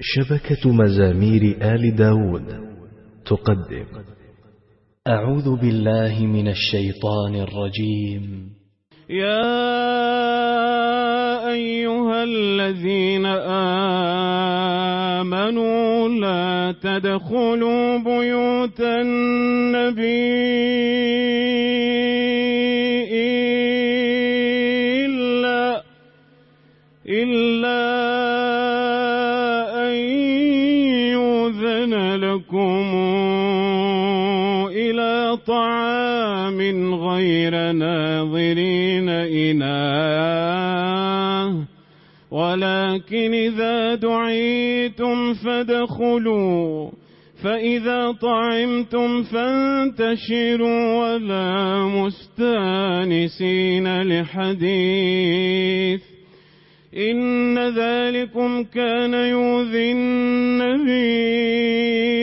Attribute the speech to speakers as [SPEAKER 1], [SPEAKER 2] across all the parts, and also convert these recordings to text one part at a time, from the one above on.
[SPEAKER 1] شبكة مزامير آل داود تقدم.
[SPEAKER 2] أعوذ بالله من الشيطان الرجيم.
[SPEAKER 3] يا أيها الذين آمنوا لا تدخلوا بيوت النبي. طعام غير ناظرين إناه ولكن إذا دعيتم فادخلوا فإذا طعمتم فانتشروا ولا مستانسين لحديث. إن ذلكم كان يوذي النبي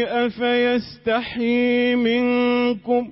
[SPEAKER 3] أفيستحي منكم؟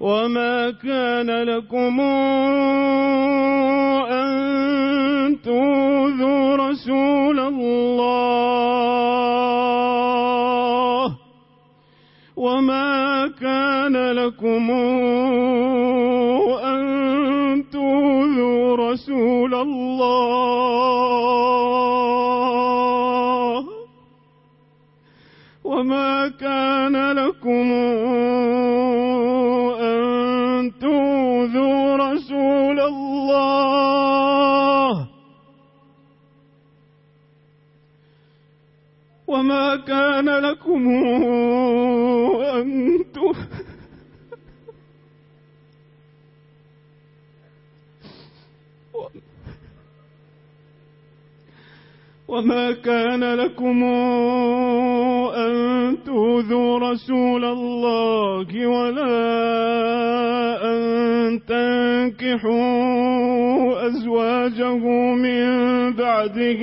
[SPEAKER 3] وما كان لكم أن توذوا رسول الله وما كان لكم أن توذوا رسول الله وما كان لكم أن وما كان لكم أن وما كان لكم أن تؤذوا رسول الله ولا أن تنكحوا أزواجه من بعده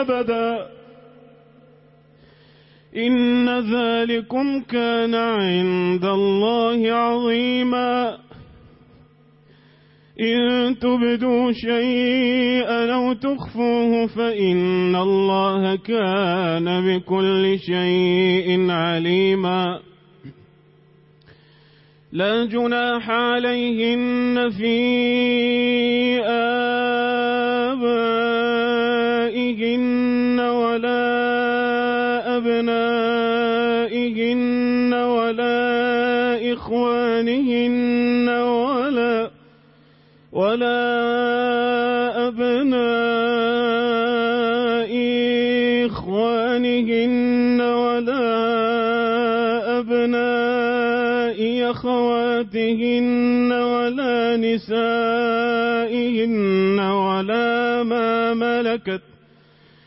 [SPEAKER 3] أبداً. إن ذلكم كان عند الله عظيما. إن تبدوا شيئا أو تخفوه فإن الله كان بكل شيء عليما. لا جناح عليهن في آه إخوانهن ولا ولا أبناء إخوانهن ولا أبناء أخواتهن ولا نسائهن ولا ما ملكت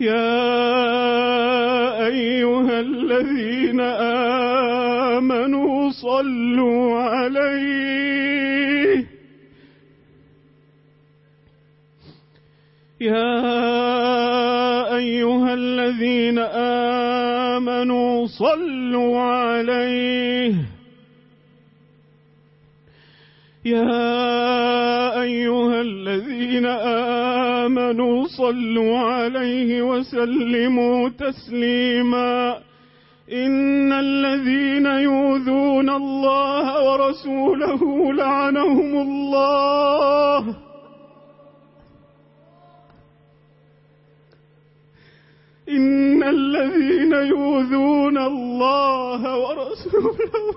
[SPEAKER 3] يا أيها الذين آمنوا صلوا عليه. يا أيها الذين آمنوا صلوا عليه. يا آمنوا صلوا عليه وسلموا تسليما إن الذين يوذون الله ورسوله لعنهم الله إن الذين يوذون الله ورسوله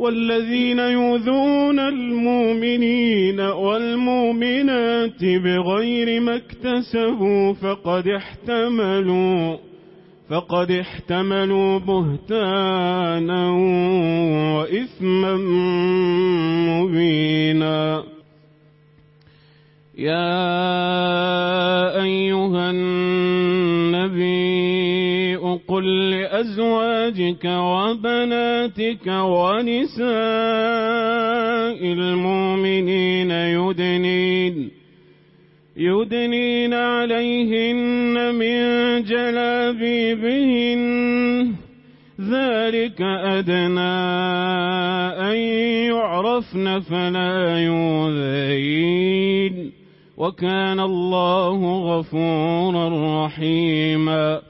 [SPEAKER 3] والذين يؤذون المؤمنين والمؤمنات بغير ما اكتسبوا فقد احتملوا فقد احتملوا بهتانا وإثما مبينا. يا أيها النبي قل أزواجك وبناتك ونساء المؤمنين يدنين يدنين عليهن من جلابيبهن. ذلك أدنى أن يعرفن فلا يوذين وكان الله غفورا رحيما.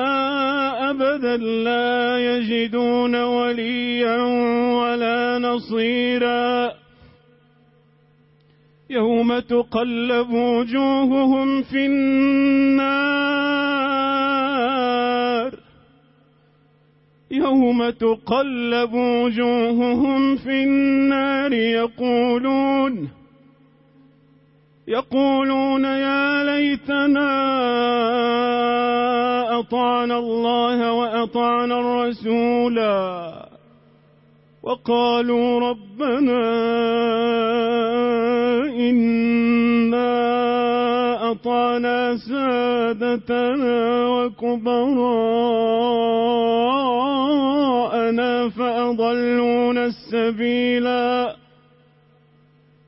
[SPEAKER 3] أبدا لا يجدون وليا ولا نصيرا. يوم تقلب وجوههم في النار. يوم تقلب وجوههم في النار يقولون يقولون يا ليتنا أطعنا الله وأطعنا الرسولا وقالوا ربنا إنا أطعنا سادتنا وكبراءنا فأضلون السبيلا.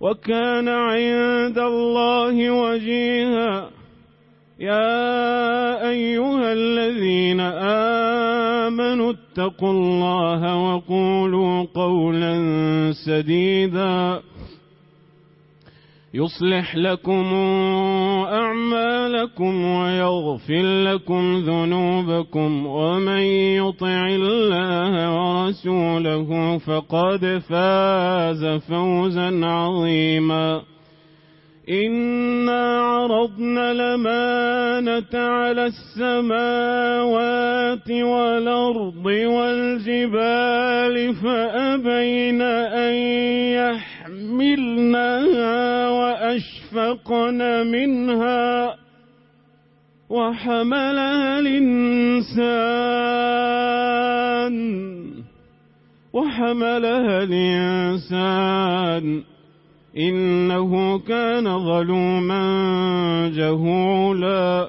[SPEAKER 3] وكان عند الله وجيها. يا أيها الذين آمنوا اتقوا الله وقولوا قولا سديدا. يصلح لكم أعمالكم ويغفر لكم ذنوبكم ومن يطع الله ورسوله فقد فاز فوزا عظيما إنا عرضنا لمانة على السماوات والأرض والجبال فأبين أن يحملنها أشفقن منها وحملها الإنسان وحملها الإنسان. إنه كان ظلوما جهولا.